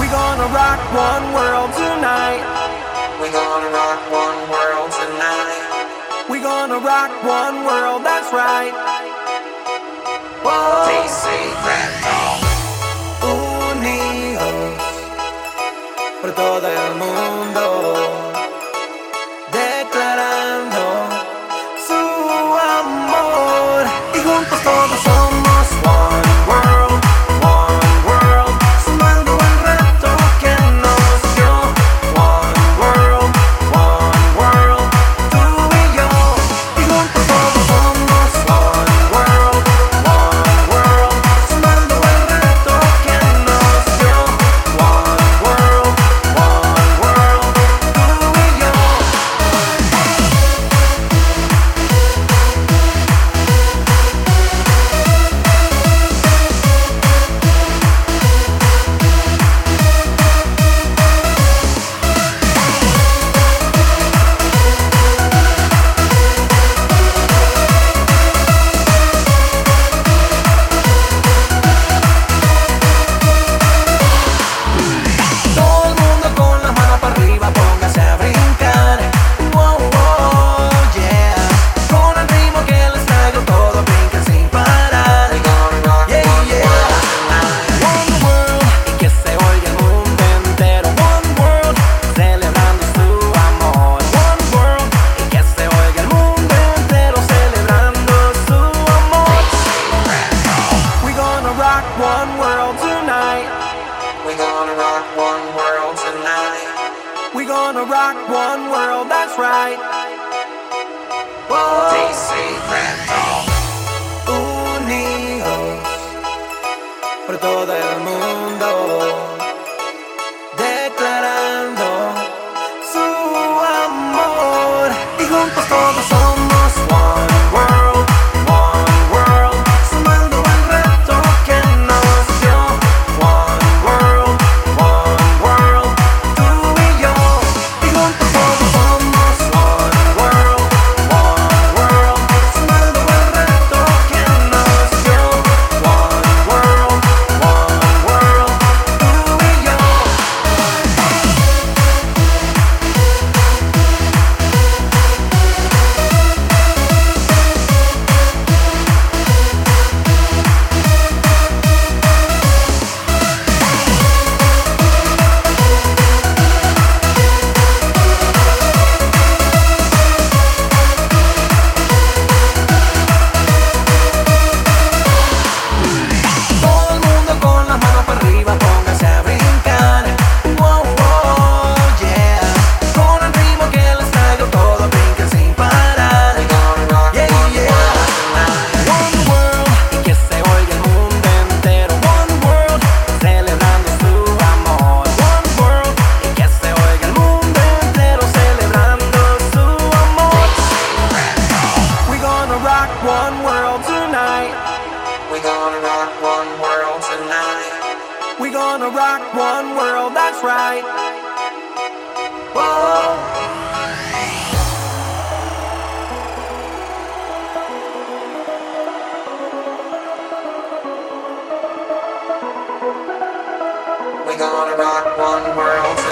We gonna rock one world tonight. We gonna rock one world tonight. We gonna rock one world, that's right. Whoa. DC Randall. Unidos por todo el mundo. gonna rock one world, that's right. Whoa. DC Randolph. Unidos por todo el mundo. Declarando su amor. Y juntos todos gonna rock one world, that's right. Whoa. gonna rock one world.